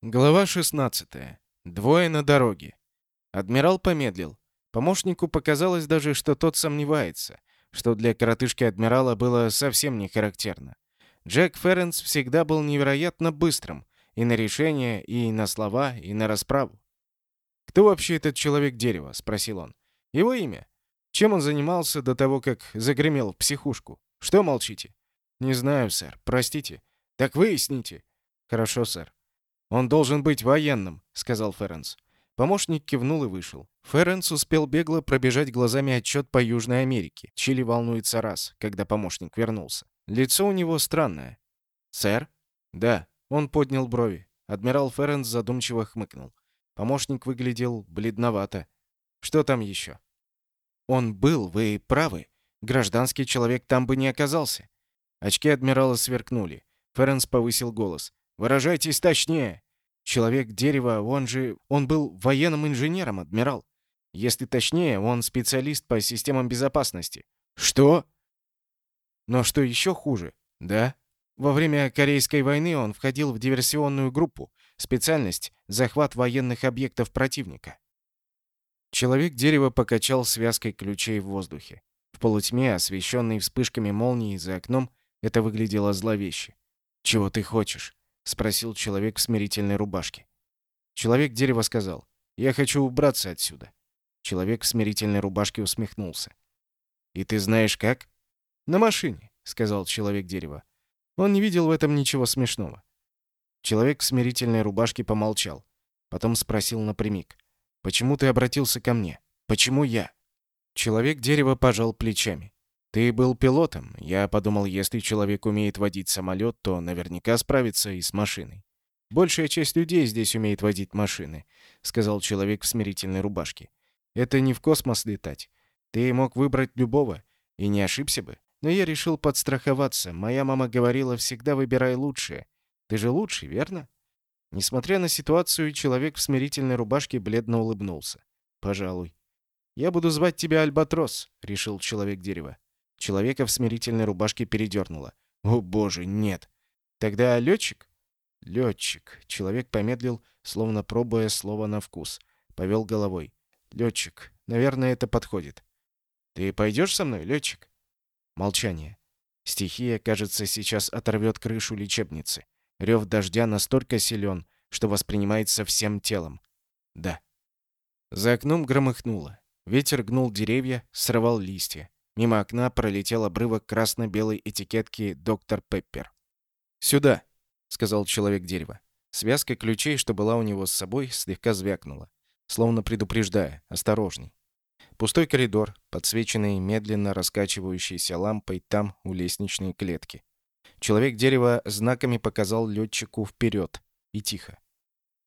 Глава 16. Двое на дороге. Адмирал помедлил. Помощнику показалось даже, что тот сомневается, что для коротышки адмирала было совсем не характерно. Джек Ференс всегда был невероятно быстрым и на решения, и на слова, и на расправу. «Кто вообще этот человек-дерево?» — спросил он. «Его имя? Чем он занимался до того, как загремел в психушку? Что молчите?» «Не знаю, сэр. Простите». «Так выясните». «Хорошо, сэр». «Он должен быть военным», — сказал Ференс. Помощник кивнул и вышел. Ференс успел бегло пробежать глазами отчет по Южной Америке. Чили волнуется раз, когда помощник вернулся. Лицо у него странное. «Сэр?» «Да». Он поднял брови. Адмирал Ференс задумчиво хмыкнул. Помощник выглядел бледновато. «Что там еще?» «Он был, вы правы. Гражданский человек там бы не оказался». Очки адмирала сверкнули. Ференс повысил голос. Выражайтесь точнее. Человек дерева, он же... Он был военным инженером, адмирал. Если точнее, он специалист по системам безопасности. Что? Но что еще хуже? Да? Во время Корейской войны он входил в диверсионную группу. Специальность — захват военных объектов противника. Человек дерева покачал связкой ключей в воздухе. В полутьме, освещенной вспышками молнии за окном, это выглядело зловеще. «Чего ты хочешь?» — спросил человек в смирительной рубашке. Человек дерева сказал, «Я хочу убраться отсюда». Человек в смирительной рубашке усмехнулся. «И ты знаешь как?» «На машине», — сказал человек дерева. Он не видел в этом ничего смешного. Человек в смирительной рубашке помолчал. Потом спросил напрямик. «Почему ты обратился ко мне? Почему я?» Человек дерева пожал плечами. Ты был пилотом. Я подумал, если человек умеет водить самолет, то наверняка справится и с машиной. Большая часть людей здесь умеет водить машины, сказал человек в смирительной рубашке. Это не в космос летать. Ты мог выбрать любого и не ошибся бы. Но я решил подстраховаться. Моя мама говорила, всегда выбирай лучшее. Ты же лучший, верно? Несмотря на ситуацию, человек в смирительной рубашке бледно улыбнулся. Пожалуй. Я буду звать тебя Альбатрос, решил человек дерева. Человека в смирительной рубашке передернуло. «О боже, нет!» «Тогда летчик?» «Летчик». Человек помедлил, словно пробуя слово на вкус. Повел головой. «Летчик. Наверное, это подходит». «Ты пойдешь со мной, летчик?» Молчание. Стихия, кажется, сейчас оторвет крышу лечебницы. Рев дождя настолько силен, что воспринимается всем телом. Да. За окном громыхнуло. Ветер гнул деревья, срывал листья. Мимо окна пролетел обрывок красно-белой этикетки «Доктор Пеппер». «Сюда», — сказал человек дерева. Связка ключей, что была у него с собой, слегка звякнула, словно предупреждая «осторожней». Пустой коридор, подсвеченный медленно раскачивающейся лампой там, у лестничной клетки. Человек дерева знаками показал летчику вперед и тихо.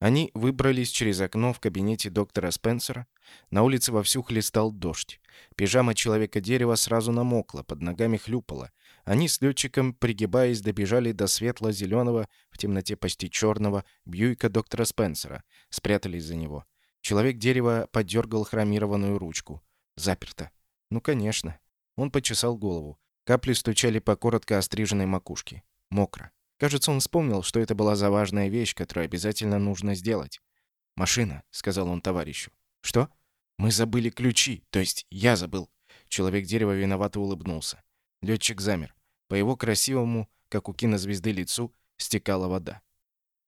Они выбрались через окно в кабинете доктора Спенсера. На улице вовсю хлестал дождь. Пижама человека-дерева сразу намокла, под ногами хлюпала. Они с летчиком, пригибаясь, добежали до светло-зеленого, в темноте почти черного, бьюика доктора Спенсера. Спрятались за него. Человек-дерева подергал хромированную ручку. Заперто. Ну, конечно. Он почесал голову. Капли стучали по коротко остриженной макушке. Мокро. Кажется, он вспомнил, что это была за важная вещь, которую обязательно нужно сделать. «Машина», — сказал он товарищу. «Что?» Мы забыли ключи, то есть я забыл. Человек дерева виновато улыбнулся. Летчик замер. По его красивому, как у кинозвезды лицу, стекала вода.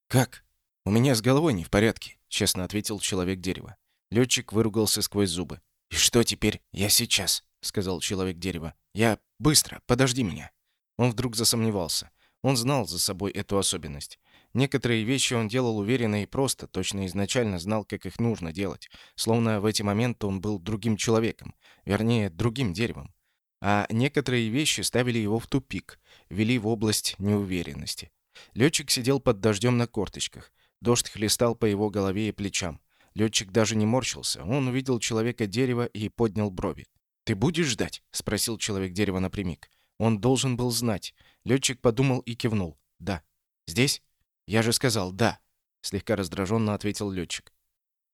Как? У меня с головой не в порядке, честно ответил человек дерева. Летчик выругался сквозь зубы. И что теперь? Я сейчас, сказал человек дерева. Я быстро, подожди меня. Он вдруг засомневался. Он знал за собой эту особенность. Некоторые вещи он делал уверенно и просто, точно изначально знал, как их нужно делать, словно в эти моменты он был другим человеком, вернее, другим деревом. А некоторые вещи ставили его в тупик, вели в область неуверенности. Летчик сидел под дождем на корточках. Дождь хлестал по его голове и плечам. Летчик даже не морщился. Он увидел человека дерева и поднял брови. «Ты будешь ждать?» — спросил человек дерева напрямик. Он должен был знать. Летчик подумал и кивнул. «Да». «Здесь?» «Я же сказал «да», — слегка раздраженно ответил летчик.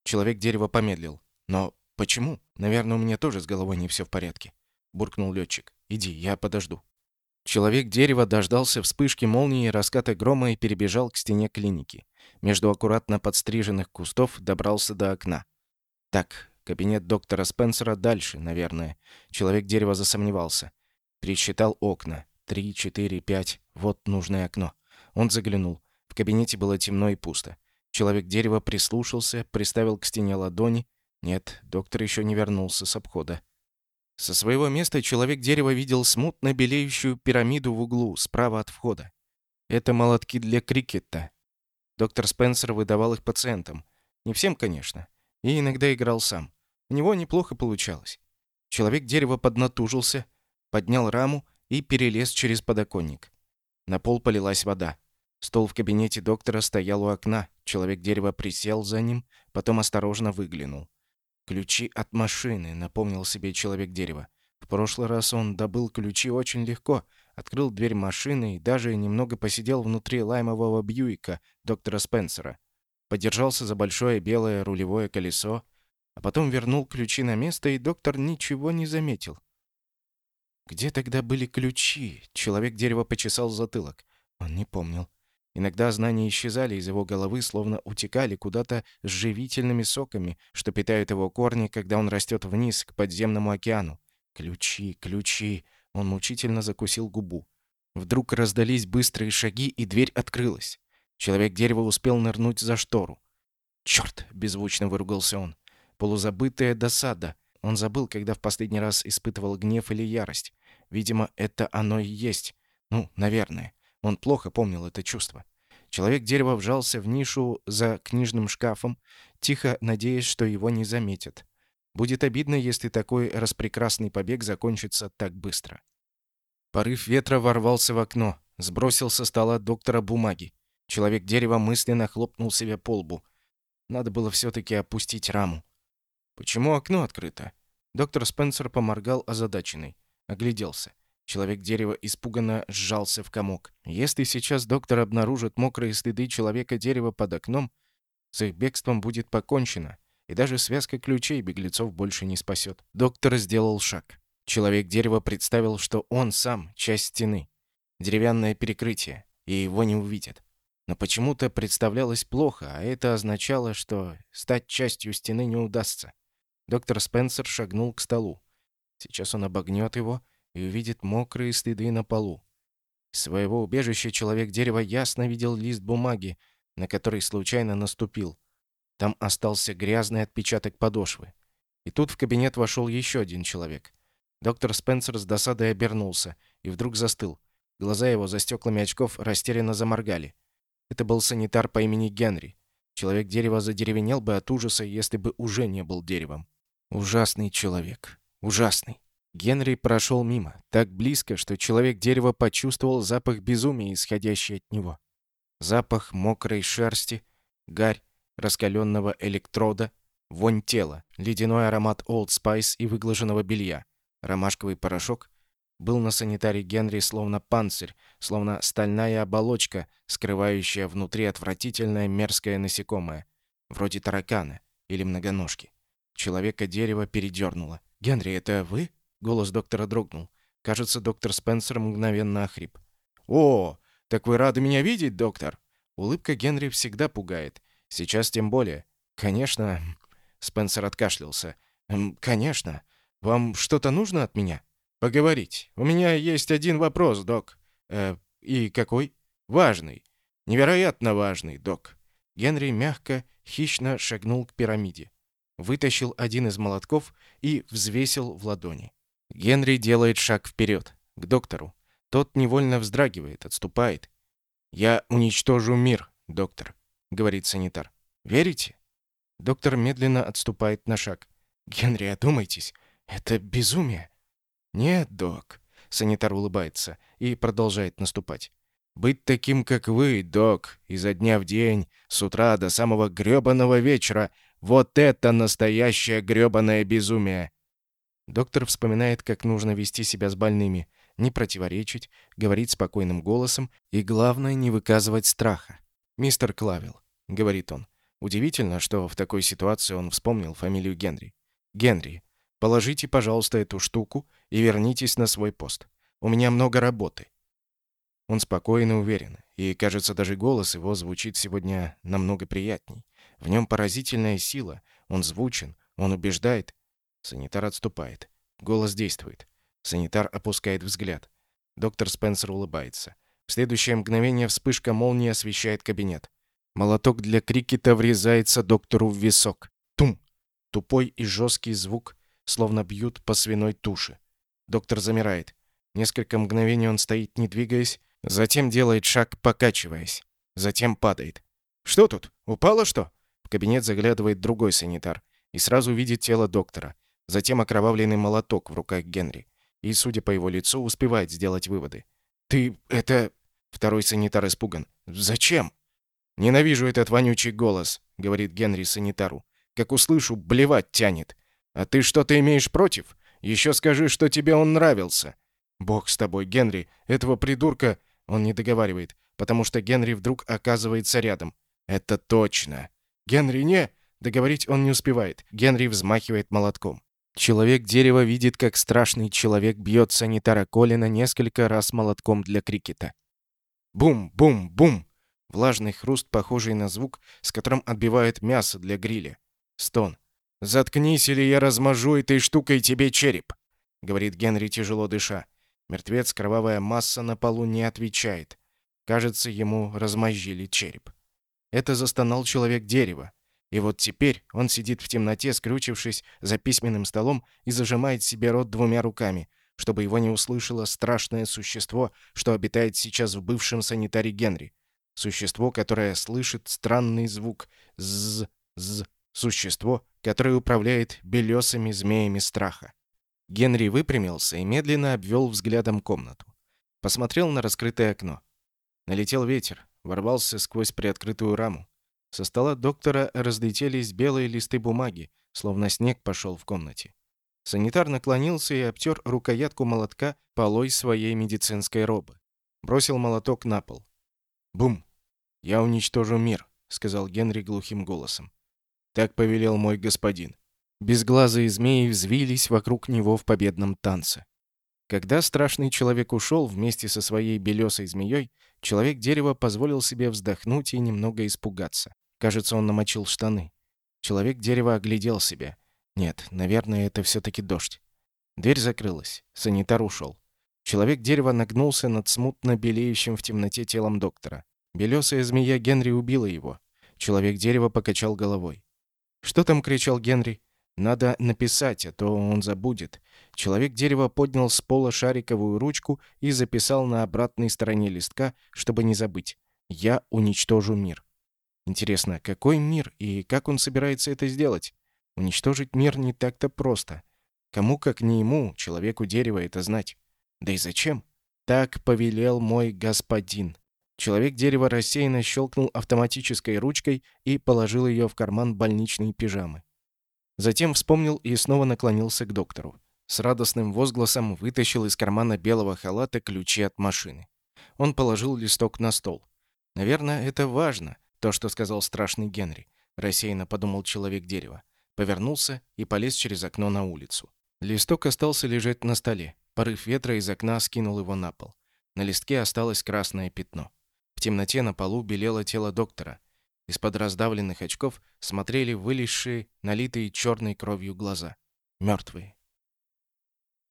Человек дерева помедлил. «Но почему? Наверное, у меня тоже с головой не все в порядке», — буркнул летчик. «Иди, я подожду». Человек-дерево дождался вспышки молнии раската грома и перебежал к стене клиники. Между аккуратно подстриженных кустов добрался до окна. Так, кабинет доктора Спенсера дальше, наверное. Человек-дерево засомневался. Пересчитал окна. Три, четыре, пять. Вот нужное окно. Он заглянул. В кабинете было темно и пусто. Человек-дерево прислушался, приставил к стене ладони. Нет, доктор еще не вернулся с обхода. Со своего места человек-дерево видел смутно белеющую пирамиду в углу, справа от входа. Это молотки для крикета. Доктор Спенсер выдавал их пациентам. Не всем, конечно. И иногда играл сам. У него неплохо получалось. Человек-дерево поднатужился, поднял раму и перелез через подоконник. На пол полилась вода. Стол в кабинете доктора стоял у окна. Человек-дерево присел за ним, потом осторожно выглянул. «Ключи от машины», — напомнил себе человек-дерево. В прошлый раз он добыл ключи очень легко, открыл дверь машины и даже немного посидел внутри лаймового Бьюика доктора Спенсера. Подержался за большое белое рулевое колесо, а потом вернул ключи на место, и доктор ничего не заметил. Где тогда были ключи? Человек-дерево почесал затылок. Он не помнил. Иногда знания исчезали из его головы, словно утекали куда-то с живительными соками, что питают его корни, когда он растет вниз, к подземному океану. Ключи, ключи. Он мучительно закусил губу. Вдруг раздались быстрые шаги, и дверь открылась. Человек-дерево успел нырнуть за штору. «Чёрт!» — беззвучно выругался он. Полузабытая досада. Он забыл, когда в последний раз испытывал гнев или ярость. Видимо, это оно и есть. Ну, наверное. Он плохо помнил это чувство. Человек-дерево вжался в нишу за книжным шкафом, тихо надеясь, что его не заметят. Будет обидно, если такой распрекрасный побег закончится так быстро. Порыв ветра ворвался в окно, сбросил со стола доктора бумаги. Человек-дерево мысленно хлопнул себе по лбу. Надо было все-таки опустить раму. Почему окно открыто? Доктор Спенсер поморгал озадаченный. Огляделся. Человек-дерево испуганно сжался в комок. Если сейчас доктор обнаружит мокрые следы человека-дерева под окном, с их бегством будет покончено, и даже связка ключей беглецов больше не спасет. Доктор сделал шаг. Человек-дерево представил, что он сам — часть стены. Деревянное перекрытие, и его не увидят. Но почему-то представлялось плохо, а это означало, что стать частью стены не удастся. Доктор Спенсер шагнул к столу. Сейчас он обогнет его и увидит мокрые следы на полу. Из своего убежища человек-дерево ясно видел лист бумаги, на который случайно наступил. Там остался грязный отпечаток подошвы. И тут в кабинет вошел еще один человек. Доктор Спенсер с досадой обернулся и вдруг застыл. Глаза его за стеклами очков растерянно заморгали. Это был санитар по имени Генри. Человек-дерево задеревенел бы от ужаса, если бы уже не был деревом. Ужасный человек. Ужасный. Генри прошел мимо, так близко, что человек-дерево почувствовал запах безумия, исходящий от него. Запах мокрой шерсти, гарь, раскаленного электрода, вонь тела, ледяной аромат Old Spice и выглаженного белья, ромашковый порошок был на санитаре Генри словно панцирь, словно стальная оболочка, скрывающая внутри отвратительное мерзкое насекомое, вроде таракана или многоножки. Человека-дерево передернуло. «Генри, это вы?» Голос доктора дрогнул. Кажется, доктор Спенсер мгновенно охрип. «О, так вы рады меня видеть, доктор?» Улыбка Генри всегда пугает. Сейчас тем более. «Конечно...» Спенсер откашлялся. «Эм, «Конечно. Вам что-то нужно от меня?» «Поговорить. У меня есть один вопрос, док». «Э, и какой?» «Важный. Невероятно важный, док». Генри мягко, хищно шагнул к пирамиде. Вытащил один из молотков и взвесил в ладони. Генри делает шаг вперед, к доктору. Тот невольно вздрагивает, отступает. «Я уничтожу мир, доктор», — говорит санитар. «Верите?» Доктор медленно отступает на шаг. «Генри, одумайтесь. Это безумие». «Нет, док», — санитар улыбается и продолжает наступать. «Быть таким, как вы, док, изо дня в день, с утра до самого грёбаного вечера, вот это настоящее грёбаное безумие. Доктор вспоминает, как нужно вести себя с больными, не противоречить, говорить спокойным голосом и, главное, не выказывать страха. «Мистер Клавил», — говорит он. Удивительно, что в такой ситуации он вспомнил фамилию Генри. «Генри, положите, пожалуйста, эту штуку и вернитесь на свой пост. У меня много работы». Он спокоен и уверен, и, кажется, даже голос его звучит сегодня намного приятней. В нем поразительная сила, он звучен, он убеждает. Санитар отступает. Голос действует. Санитар опускает взгляд. Доктор Спенсер улыбается. В следующее мгновение вспышка молнии освещает кабинет. Молоток для крикета врезается доктору в висок. Тум! Тупой и жесткий звук, словно бьют по свиной туше. Доктор замирает. Несколько мгновений он стоит, не двигаясь, затем делает шаг, покачиваясь. Затем падает. «Что тут? Упало что?» Кабинет заглядывает другой санитар и сразу видит тело доктора. Затем окровавленный молоток в руках Генри. И, судя по его лицу, успевает сделать выводы. «Ты... это...» Второй санитар испуган. «Зачем?» «Ненавижу этот вонючий голос», — говорит Генри санитару. «Как услышу, блевать тянет. А ты что-то имеешь против? Еще скажи, что тебе он нравился». «Бог с тобой, Генри. Этого придурка...» Он не договаривает, потому что Генри вдруг оказывается рядом. «Это точно». «Генри, не...» Договорить он не успевает. Генри взмахивает молотком. Человек-дерево видит, как страшный человек бьет санитара Колина несколько раз молотком для крикета. Бум-бум-бум! Влажный хруст, похожий на звук, с которым отбивают мясо для гриля. Стон. «Заткнись, или я размажу этой штукой тебе череп!» — говорит Генри, тяжело дыша. Мертвец, кровавая масса на полу, не отвечает. Кажется, ему размозжили череп. Это застонал человек-дерево. И вот теперь он сидит в темноте, скрючившись за письменным столом и зажимает себе рот двумя руками, чтобы его не услышало страшное существо, что обитает сейчас в бывшем санитаре Генри. Существо, которое слышит странный звук «з-з», существо, которое управляет белесыми змеями страха. Генри выпрямился и медленно обвел взглядом комнату. Посмотрел на раскрытое окно. Налетел ветер, ворвался сквозь приоткрытую раму. Со стола доктора разлетелись белые листы бумаги, словно снег пошел в комнате. Санитар наклонился и обтер рукоятку молотка полой своей медицинской робы. Бросил молоток на пол. «Бум! Я уничтожу мир», — сказал Генри глухим голосом. «Так повелел мой господин». Безглазые змеи взвились вокруг него в победном танце. Когда страшный человек ушел вместе со своей белесой змеей, человек-дерево позволил себе вздохнуть и немного испугаться. Кажется, он намочил штаны. Человек-дерево оглядел себя. Нет, наверное, это все-таки дождь. Дверь закрылась. Санитар ушел. Человек-дерево нагнулся над смутно белеющим в темноте телом доктора. Белесая змея Генри убила его. Человек-дерево покачал головой. «Что там?» — кричал Генри. «Надо написать, а то он забудет». Человек-дерево поднял с пола шариковую ручку и записал на обратной стороне листка, чтобы не забыть. «Я уничтожу мир». Интересно, какой мир и как он собирается это сделать? Уничтожить мир не так-то просто. Кому, как не ему, человеку дерева, это знать? Да и зачем? Так повелел мой господин. Человек-дерево рассеянно щелкнул автоматической ручкой и положил ее в карман больничной пижамы. Затем вспомнил и снова наклонился к доктору. С радостным возгласом вытащил из кармана белого халата ключи от машины. Он положил листок на стол. «Наверное, это важно, то, что сказал страшный Генри», — рассеянно подумал человек-дерево повернулся и полез через окно на улицу. Листок остался лежать на столе. Порыв ветра из окна скинул его на пол. На листке осталось красное пятно. В темноте на полу белело тело доктора. Из-под раздавленных очков смотрели вылезшие, налитые черной кровью глаза. Мертвые.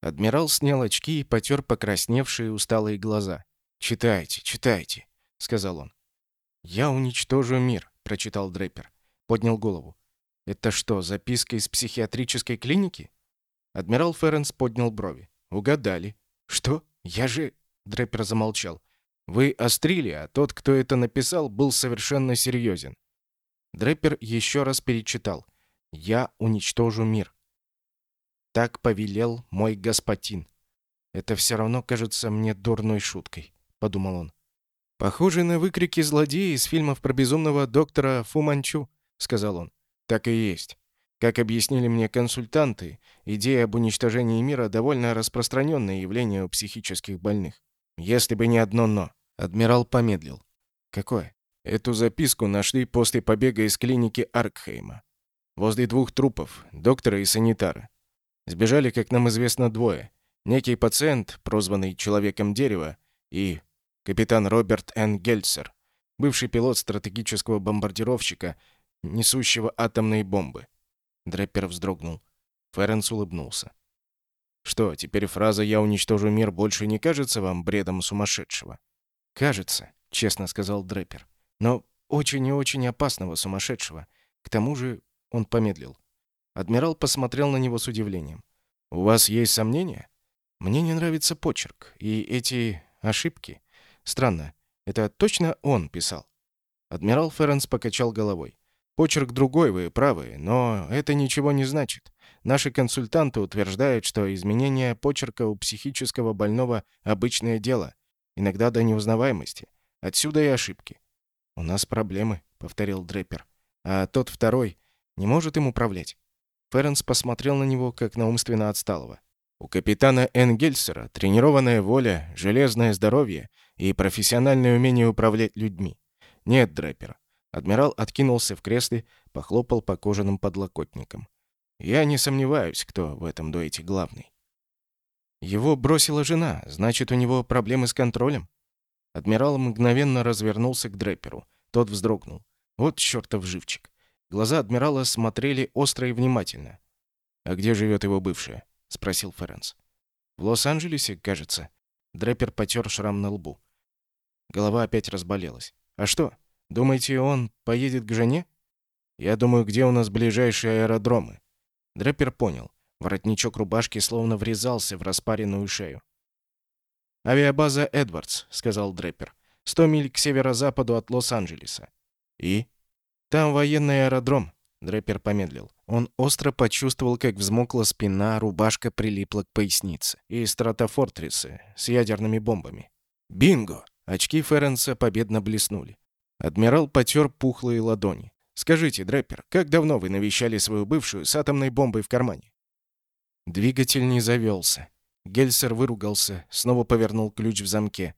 Адмирал снял очки и потер покрасневшие усталые глаза. «Читайте, читайте», — сказал он. «Я уничтожу мир», — прочитал Дрейпер. Поднял голову. «Это что, записка из психиатрической клиники?» Адмирал Ференс поднял брови. «Угадали». «Что? Я же...» Дрэпер замолчал. «Вы острили, а тот, кто это написал, был совершенно серьезен». Дрэпер еще раз перечитал. «Я уничтожу мир». «Так повелел мой господин». «Это все равно кажется мне дурной шуткой», — подумал он. «Похоже на выкрики злодея из фильмов про безумного доктора Фуманчу», — сказал он. Так и есть. Как объяснили мне консультанты, идея об уничтожении мира довольно распространенное явление у психических больных. Если бы не одно «но». Адмирал помедлил. Какое? Эту записку нашли после побега из клиники Аркхейма. Возле двух трупов, доктора и санитара. Сбежали, как нам известно, двое. Некий пациент, прозванный Человеком Дерева, и капитан Роберт Н. Гельцер, бывший пилот стратегического бомбардировщика, несущего атомные бомбы. Дреппер вздрогнул. Ференс улыбнулся. «Что, теперь фраза «я уничтожу мир» больше не кажется вам бредом сумасшедшего?» «Кажется», — честно сказал Дреппер. «Но очень и очень опасного сумасшедшего. К тому же он помедлил. Адмирал посмотрел на него с удивлением. «У вас есть сомнения?» «Мне не нравится почерк. И эти ошибки. Странно. Это точно он писал?» Адмирал Ференс покачал головой. «Почерк другой, вы правы, но это ничего не значит. Наши консультанты утверждают, что изменение почерка у психического больного – обычное дело, иногда до неузнаваемости. Отсюда и ошибки. «У нас проблемы», — повторил Дреппер. «А тот второй не может им управлять». Ференс посмотрел на него, как на умственно отсталого. «У капитана Энгельсера тренированная воля, железное здоровье и профессиональное умение управлять людьми. Нет, Дреппер». Адмирал откинулся в кресле, похлопал по кожаным подлокотникам. «Я не сомневаюсь, кто в этом дуэте главный». «Его бросила жена, значит, у него проблемы с контролем?» Адмирал мгновенно развернулся к Дрепперу. Тот вздрогнул. Вот чертов живчик. Глаза адмирала смотрели остро и внимательно. «А где живет его бывшая?» — спросил Ференс. «В Лос-Анджелесе, кажется». Дреппер потер шрам на лбу. Голова опять разболелась. «А что, думаете, он поедет к жене?» «Я думаю, где у нас ближайшие аэродромы?» Дреппер понял. Воротничок рубашки словно врезался в распаренную шею. «Авиабаза Эдвардс», — сказал Дреппер. «Сто миль к северо-западу от Лос-Анджелеса». «И?» «Там военный аэродром», — Дреппер помедлил. Он остро почувствовал, как взмокла спина, рубашка прилипла к пояснице. И стратофортресы с ядерными бомбами. «Бинго!» Очки Ференса победно блеснули. Адмирал потер пухлые ладони. «Скажите, Дреппер, как давно вы навещали свою бывшую с атомной бомбой в кармане?» Двигатель не завелся. Гельсер выругался, снова повернул ключ в замке.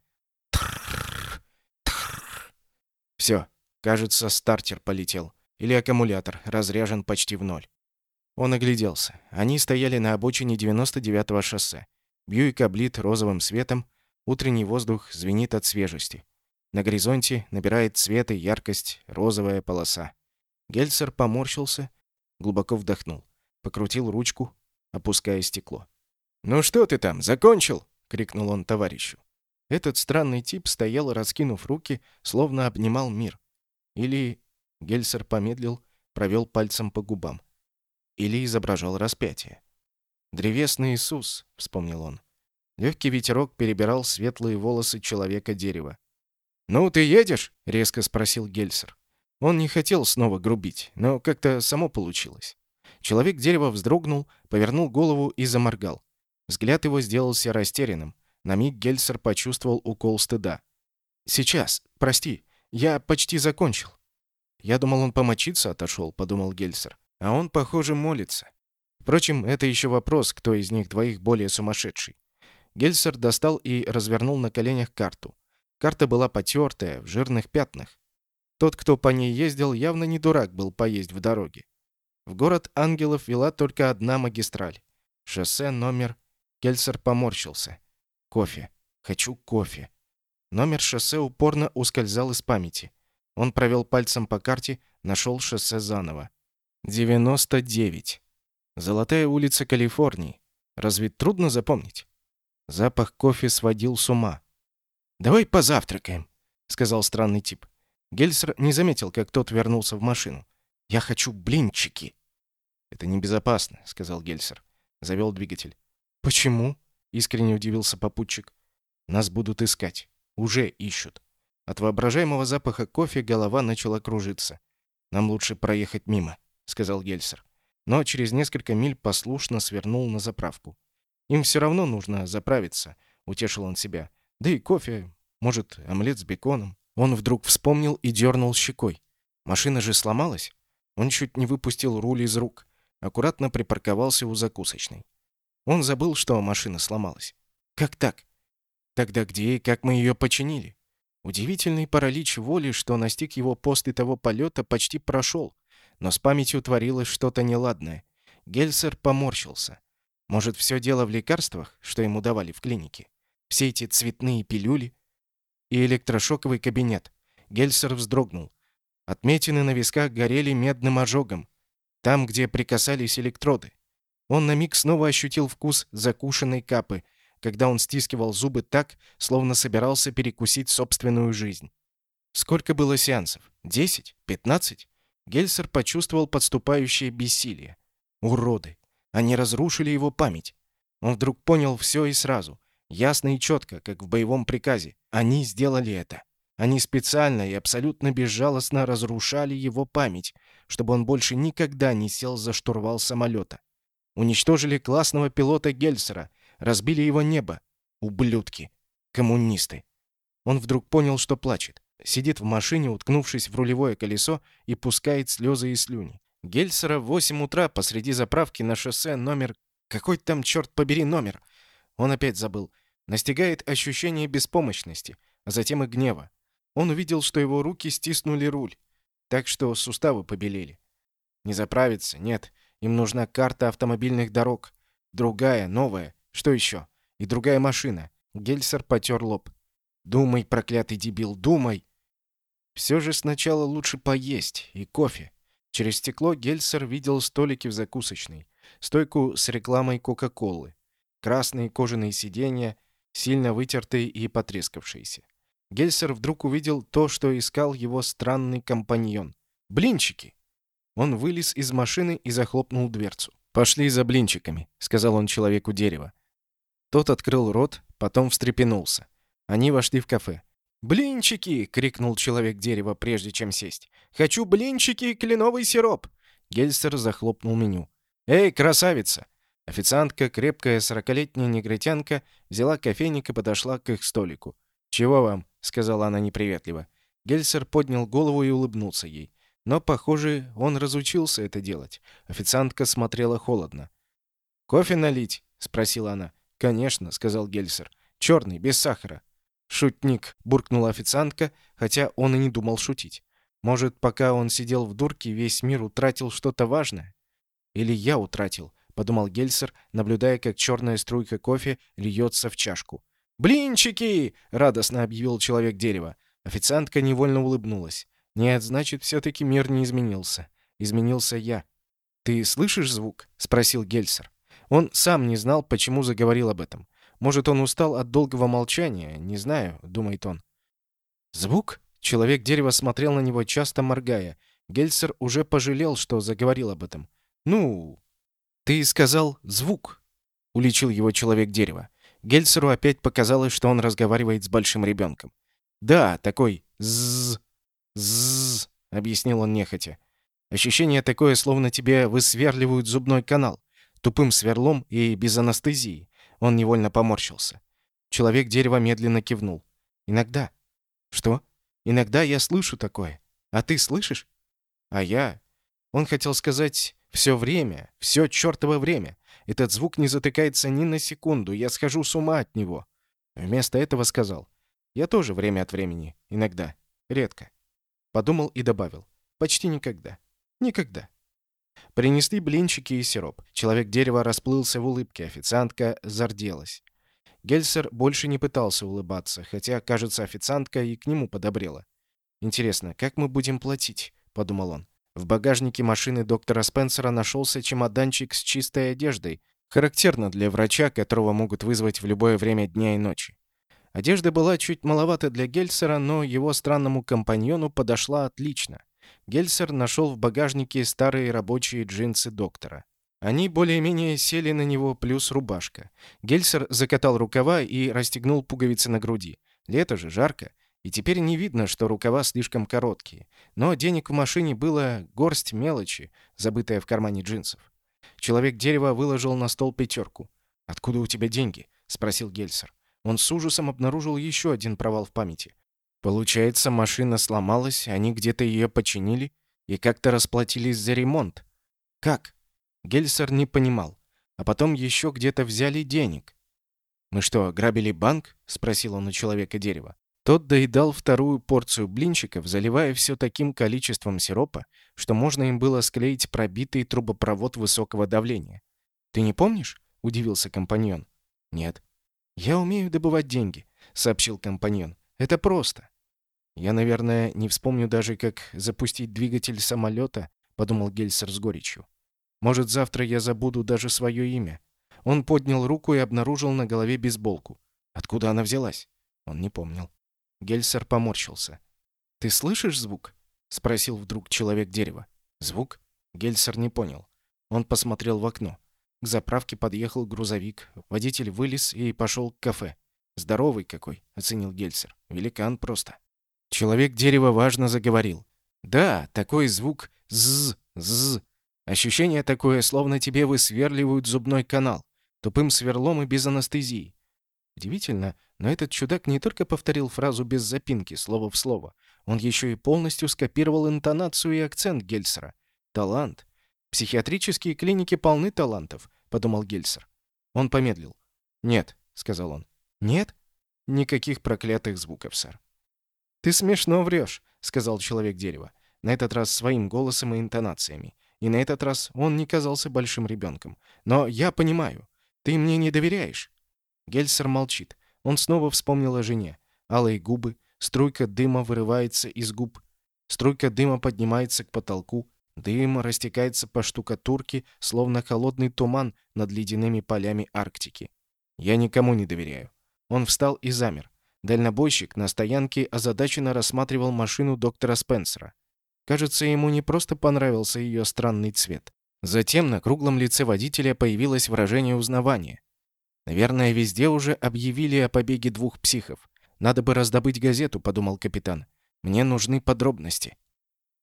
Все, кажется, стартер полетел. Или аккумулятор, разряжен почти в ноль. Он огляделся. Они стояли на обочине 99-го шоссе. Бьюик облит розовым светом, утренний воздух звенит от свежести. На горизонте набирает цвет и яркость розовая полоса. Гельсер поморщился, глубоко вдохнул, покрутил ручку, опуская стекло. «Ну что ты там, закончил?» — крикнул он товарищу. Этот странный тип стоял, раскинув руки, словно обнимал мир. Или... Гельсер помедлил, провел пальцем по губам. Или изображал распятие. «Древесный Иисус», — вспомнил он. Легкий ветерок перебирал светлые волосы человека-дерева. «Ну, ты едешь?» — резко спросил Гельсер. Он не хотел снова грубить, но как-то само получилось. Человек-дерево вздрогнул, повернул голову и заморгал. Взгляд его сделался растерянным. На миг Гельсер почувствовал укол стыда. «Сейчас, прости, я почти закончил». «Я думал, он помочиться отошел», — подумал Гельсер. «А он, похоже, молится». Впрочем, это еще вопрос, кто из них двоих более сумасшедший. Гельсер достал и развернул на коленях карту. Карта была потертая, в жирных пятнах. Тот, кто по ней ездил, явно не дурак был поесть в дороге. В город ангелов вела только одна магистраль. Шоссе номер Кельсер поморщился. Кофе. Хочу кофе. Номер шоссе упорно ускользал из памяти. Он провел пальцем по карте, нашел шоссе заново. 99. Золотая улица Калифорнии. Разве трудно запомнить? Запах кофе сводил с ума. «Давай позавтракаем», — сказал странный тип. Гельсер не заметил, как тот вернулся в машину. «Я хочу блинчики». «Это небезопасно», — сказал Гельсер. Завел двигатель. «Почему?» — искренне удивился попутчик. «Нас будут искать. Уже ищут». От воображаемого запаха кофе голова начала кружиться. «Нам лучше проехать мимо», — сказал Гельсер. Но через несколько миль послушно свернул на заправку. «Им все равно нужно заправиться», — утешил он себя. «Да и кофе, может, омлет с беконом». Он вдруг вспомнил и дернул щекой. Машина же сломалась. Он чуть не выпустил руль из рук. Аккуратно припарковался у закусочной. Он забыл, что машина сломалась. Как так? Тогда где и как мы ее починили? Удивительный паралич воли, что настиг его после того полета, почти прошел. Но с памятью творилось что-то неладное. Гельсер поморщился. Может, все дело в лекарствах, что ему давали в клинике? Все эти цветные пилюли и электрошоковый кабинет. Гельсер вздрогнул. Отметины на висках горели медным ожогом, там, где прикасались электроды. Он на миг снова ощутил вкус закушенной капы, когда он стискивал зубы так, словно собирался перекусить собственную жизнь. Сколько было сеансов? Десять? Пятнадцать? Гельсер почувствовал подступающее бессилие. Уроды! Они разрушили его память. Он вдруг понял все и сразу. Ясно и четко, как в боевом приказе. Они сделали это. Они специально и абсолютно безжалостно разрушали его память, чтобы он больше никогда не сел за штурвал самолета. Уничтожили классного пилота Гельсера, разбили его небо. Ублюдки. Коммунисты. Он вдруг понял, что плачет. Сидит в машине, уткнувшись в рулевое колесо, и пускает слезы и слюни. Гельсера в 8 утра посреди заправки на шоссе номер... Какой там, черт побери, номер? Он опять забыл. Настигает ощущение беспомощности, а затем и гнева. Он увидел, что его руки стиснули руль, так что суставы побелели. Не заправиться, нет. Им нужна карта автомобильных дорог. Другая, новая. Что еще? И другая машина. Гельсер потер лоб. «Думай, проклятый дебил, думай!» Все же сначала лучше поесть и кофе. Через стекло Гельсер видел столики в закусочной, стойку с рекламой Кока-Колы, красные кожаные сиденья, сильно вытертые и потрескавшиеся. Гельсер вдруг увидел то, что искал его странный компаньон. Блинчики! Он вылез из машины и захлопнул дверцу. «Пошли за блинчиками», — сказал он человеку дерева. Тот открыл рот, потом встрепенулся. Они вошли в кафе. «Блинчики!» — крикнул человек дерева, прежде чем сесть. «Хочу блинчики и кленовый сироп!» Гельсер захлопнул меню. «Эй, красавица!» Официантка, крепкая сорокалетняя негритянка, взяла кофейник и подошла к их столику. «Чего вам?» — сказала она неприветливо. Гельсер поднял голову и улыбнулся ей. Но, похоже, он разучился это делать. Официантка смотрела холодно. «Кофе налить?» — спросила она. «Конечно», — сказал Гельсер. «Черный, без сахара». «Шутник», — буркнула официантка, хотя он и не думал шутить. «Может, пока он сидел в дурке, весь мир утратил что-то важное?» «Или я утратил», — подумал Гельсер, наблюдая, как черная струйка кофе льется в чашку. «Блинчики!» — радостно объявил человек дерева. Официантка невольно улыбнулась. «Нет, значит, все-таки мир не изменился. Изменился я». «Ты слышишь звук?» — спросил Гельсер. Он сам не знал, почему заговорил об этом. Может, он устал от долгого молчания, не знаю, думает он. Звук? Человек дерева смотрел на него, часто моргая. Гельсер уже пожалел, что заговорил об этом. Ну, ты сказал звук, уличил его человек дерева. Гельсеру опять показалось, что он разговаривает с большим ребенком. Да, такой з з объяснил он нехотя. Ощущение такое, словно тебе высверливают зубной канал тупым сверлом и без анестезии. Он невольно поморщился. Человек-дерево медленно кивнул. «Иногда». «Что?» «Иногда я слышу такое. А ты слышишь?» «А я...» Он хотел сказать «все время, все чертово время. Этот звук не затыкается ни на секунду, я схожу с ума от него». Вместо этого сказал «Я тоже время от времени. Иногда. Редко». Подумал и добавил «Почти никогда. Никогда». Принесли блинчики и сироп. Человек-дерево расплылся в улыбке, официантка зарделась. Гельсер больше не пытался улыбаться, хотя, кажется, официантка и к нему подобрела. «Интересно, как мы будем платить?» — подумал он. В багажнике машины доктора Спенсера нашелся чемоданчик с чистой одеждой, характерно для врача, которого могут вызвать в любое время дня и ночи. Одежда была чуть маловата для Гельсера, но его странному компаньону подошла отлично. Гельсер нашел в багажнике старые рабочие джинсы доктора. Они более-менее сели на него, плюс рубашка. Гельсер закатал рукава и расстегнул пуговицы на груди. Лето же, жарко. И теперь не видно, что рукава слишком короткие. Но денег в машине было горсть мелочи, забытая в кармане джинсов. Человек дерева выложил на стол пятерку. «Откуда у тебя деньги?» — спросил Гельсер. Он с ужасом обнаружил еще один провал в памяти. Получается, машина сломалась, они где-то ее починили и как-то расплатились за ремонт. Как? Гельсер не понимал. А потом еще где-то взяли денег. «Мы что, грабили банк?» — спросил он у человека дерева. Тот доедал вторую порцию блинчиков, заливая все таким количеством сиропа, что можно им было склеить пробитый трубопровод высокого давления. «Ты не помнишь?» — удивился компаньон. «Нет». «Я умею добывать деньги», — сообщил компаньон. «Это просто». «Я, наверное, не вспомню даже, как запустить двигатель самолета», — подумал Гельсер с горечью. «Может, завтра я забуду даже свое имя». Он поднял руку и обнаружил на голове бейсболку. Откуда она взялась? Он не помнил. Гельсер поморщился. «Ты слышишь звук?» — спросил вдруг человек-дерево. «Звук?» Гельсер не понял. Он посмотрел в окно. К заправке подъехал грузовик. Водитель вылез и пошел к кафе. «Здоровый какой», — оценил Гельсер. «Великан просто». Человек-дерево важно заговорил. «Да, такой звук «зз-зз». Ощущение такое, словно тебе высверливают зубной канал. Тупым сверлом и без анестезии. Удивительно, но этот чудак не только повторил фразу без запинки, слово в слово. Он еще и полностью скопировал интонацию и акцент Гельсера. Талант. Психиатрические клиники полны талантов, подумал Гельсер. Он помедлил. Нет, сказал он. Нет? Никаких проклятых звуков, сэр. Ты смешно врешь, сказал человек дерева. На этот раз своим голосом и интонациями. И на этот раз он не казался большим ребенком. Но я понимаю. Ты мне не доверяешь. Гельсер молчит. Он снова вспомнил о жене. Алые губы, струйка дыма вырывается из губ. Струйка дыма поднимается к потолку. Дым растекается по штукатурке, словно холодный туман над ледяными полями Арктики. Я никому не доверяю. Он встал и замер. Дальнобойщик на стоянке озадаченно рассматривал машину доктора Спенсера. Кажется, ему не просто понравился ее странный цвет. Затем на круглом лице водителя появилось выражение узнавания. Наверное, везде уже объявили о побеге двух психов. Надо бы раздобыть газету, подумал капитан. Мне нужны подробности.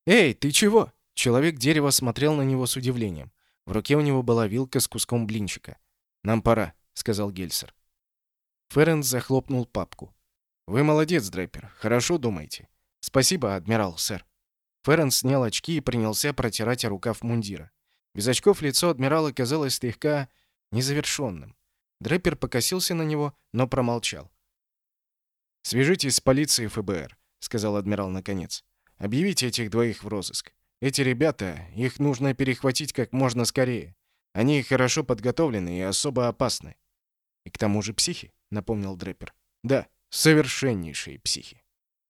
Эй, ты чего? Человек-дерево смотрел на него с удивлением. В руке у него была вилка с куском блинчика. Нам пора, сказал Гельсер. Ференс захлопнул папку. Вы молодец, Дрейпер. Хорошо думаете. Спасибо, адмирал, сэр. Ференс снял очки и принялся протирать рукав мундира. Без очков лицо адмирала казалось слегка незавершенным. Дрэпер покосился на него, но промолчал. «Свяжитесь с полицией ФБР», — сказал адмирал наконец. «Объявите этих двоих в розыск. Эти ребята, их нужно перехватить как можно скорее. Они хорошо подготовлены и особо опасны». «И к тому же психи», — напомнил Дрэпер. «Да, совершеннейшие психи».